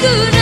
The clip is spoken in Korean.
그래.